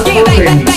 hardcore remix.